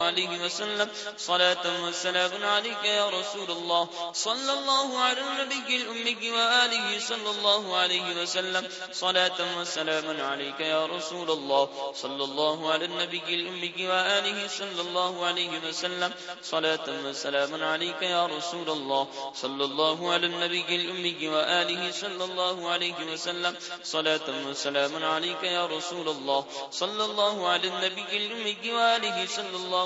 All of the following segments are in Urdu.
عليه وسلم. صلاة وسلام عليك يا رسول الله. صلى الله على النبي الأمي وآله صلى الله عليه وسلم. صلاة وسلام عليك يا رسول الله. صلى الله على النبي الأمي وآله صلى الله عليه وسلم. صلاة وسلام عليك يا رسول الله. صلى الله على النبي الأمي وآله صلى الله عليه وسلم. صلاة وسلام عليك يا رسول الله. صلى الله على النبي الأمي وآله صلى الله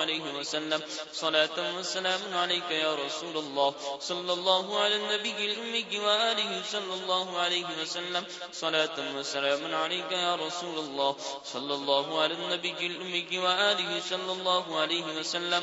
عليه وسلم. صلاة وسلام عليك يا رسول الله صلى الله على النبي الأمي وآله صلى الله عليه وسلم. صلاة وسلام عليك يا رسول الله صلى الله على النبي الأمي وآله صلى الله عليه وسلم.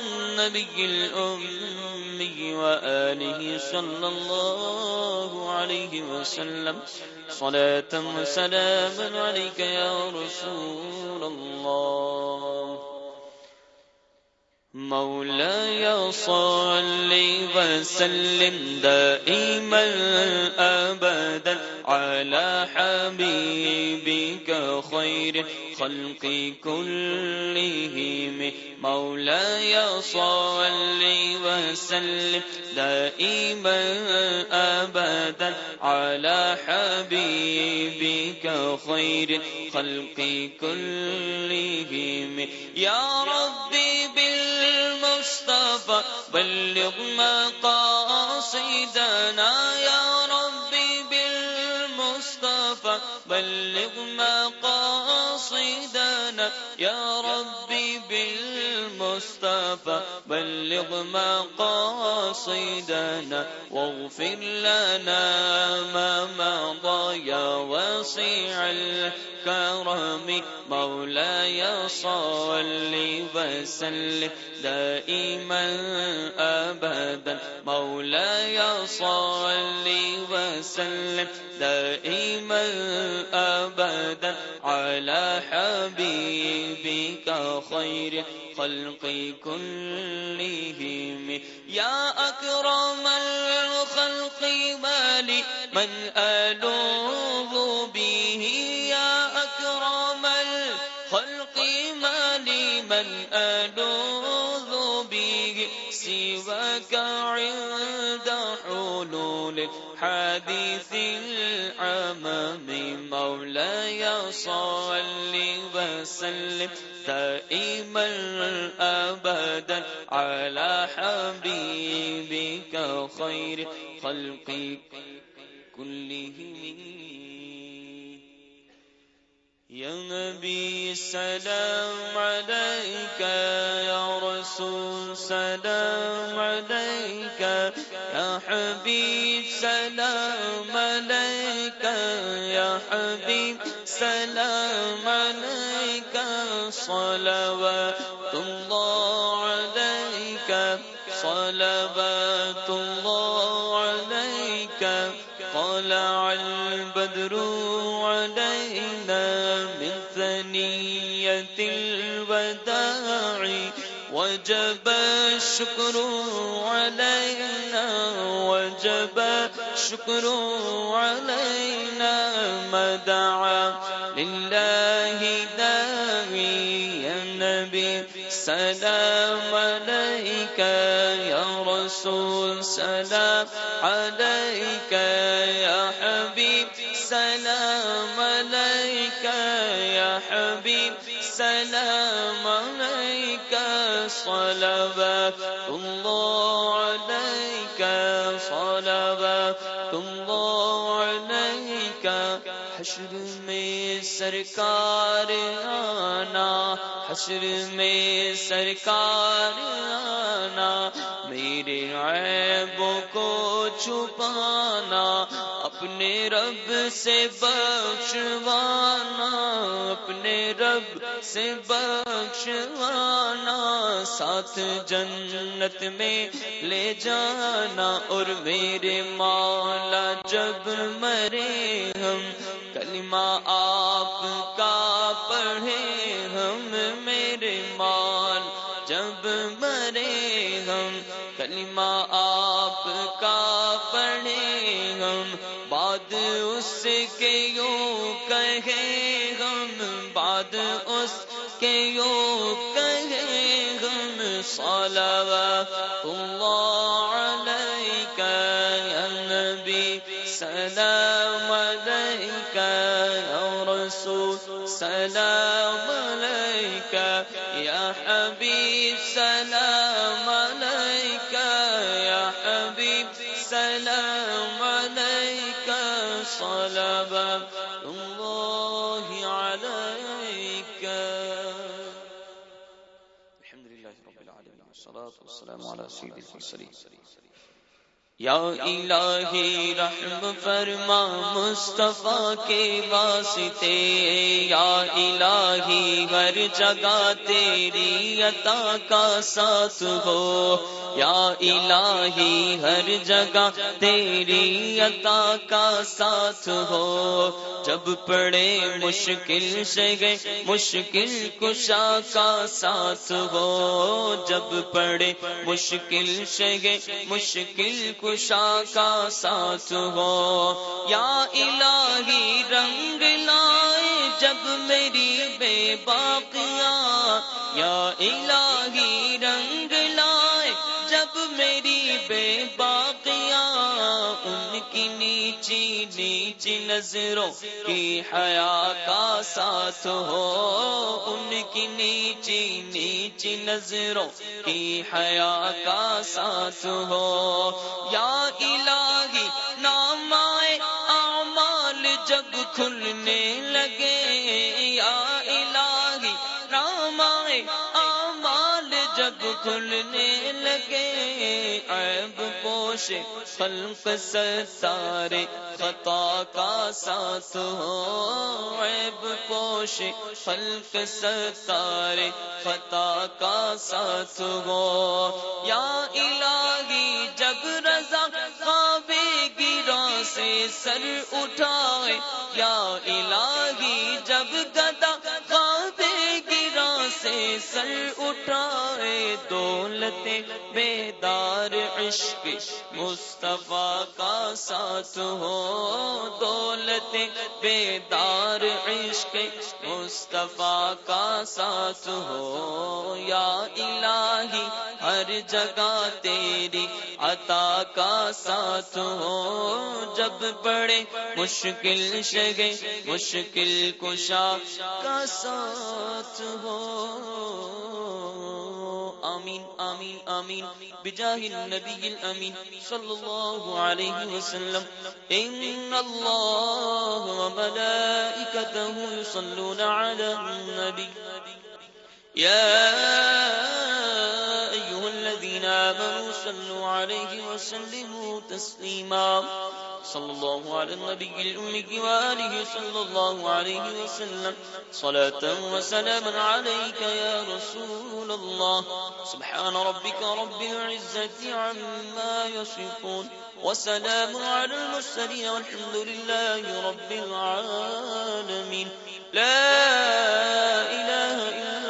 النبي الأمي وآله صلى الله عليه وسلم. صلاة وسلاما عليك يا رسول الله. مولاي صل وسلم دائما أبدا على حبيبك خير خلق كلهم. مولاي صل وسلم دائما أبدا على حبيبك خير خلق كلهم. يا ربي بالمصطفى بلغ مقاصدنا يا ربي بالمصطفى، بلغ مقاصدنا يا ربي بالمصطفى، بلغ مقاصدنا واغفر لنا ما مضى يا واسع الكرم، مولاي صل وسلم. دائما أبدا، مولاي صل وسلم. دائما أبدا، على حبيبك خير خلق كلهم. يا أكرم الخلق مالي من ألوذ حلول الحديث العمام مولاي صل وسلم دائما أبدا على حبيبك خير خلق كلهم يا نبي سلام عليك يا رسول سلام. سلام عليك يا حبيب. سلام عليك صلوات الله تم صلوات الله عليك. طلع البدر شکر علينا وجب، شکر علينا مدعا لله داوي يا نبي سلام عليك يا رسول، سلام عليك صلوات الله عليك صلوات الله عليك حشر میں سرکار آنا حشر میں سرکار آنا میرے عیبوں کو چھپانا. اپنے رب سے بخشوانا، اپنے رب سے بخشوانا، ساتھ جنت میں لے جانا۔ اور میرے مولا جب مرے ہم، کلمہ آپ کا پڑھے ہم۔ میرے مال جب مرے ہم، کلمہ آپ کا پڑھے ہم۔ بعد اس کے یوں کہے ہم، بعد اس کے یوں کہے ہم، صلوات اللہ علیکہ یا نبی، سلام علیکہ یا رسول، سلام علیکہ یا حبیب، سلام والصلاة والسلام على سيد المرسلين. یا الہی رحم فرما مصطفیٰ کے واسطے، یا الہی ہر جگہ تیری عطا کا ساتھ ہو، یا الہی ہر جگہ تیری عطا کا ساتھ ہو۔ جب پڑے مشکل سے گئے، مشکل کشا کا ساتھ ہو۔ جب پڑے مشکل سے گئے، مشکل گشا کا ساتھ ہو۔ یا الہی رنگ لائے جب میری بے باقیاں۔ یا الہی رنگ لائے جب میری بے باقیاں۔ کی نیچی نیچی نظروں کی حیا کا ساتھ ہو۔ ان کی نیچی نیچی نظروں کی حیا کا ساتھ ہو۔ یا الہی، نام آئے، اعمال جب کھلنے لگے۔ کھلنے لگے۔ عیب پوش، خلق ستارے، خطا کا ساتھ ہو۔ عیب پوش، خلق ستارے، خطا کا ساتھ ہو۔ یا الہی جب رضا خوابے گرا سے سر اٹھائے۔ یا الہی، جب گدا خوابے گرا سے سر اٹھائے، دولت بیدار عشق مصطفیٰ کا ساتھ ہو۔ دولت بیدار عشق مصطفیٰ کا ساتھ ہو۔ یا الہی، ہر جگہ تیری عطا کا ساتھ ہو۔ جب بڑے مشکل شگے، مشکل کشا کا ساتھ ہو۔ آمین آمین آمین۔ بجاہ النبی الامین صلی اللہ علیہ وسلم۔ ان اللہ وملائکته يصلون على النبی۔ يا أيها الذين آمنوا صلوا عليه وسلموا تسليما صلى الله على النبي الأمي وآله صلى الله عليه وسلم. صلاة وسلاما عليك يا رسول الله. سبحان ربك رب العزة عما يصفون. وسلام على المرسلين والحمد لله رب العالمين. لا إله إلا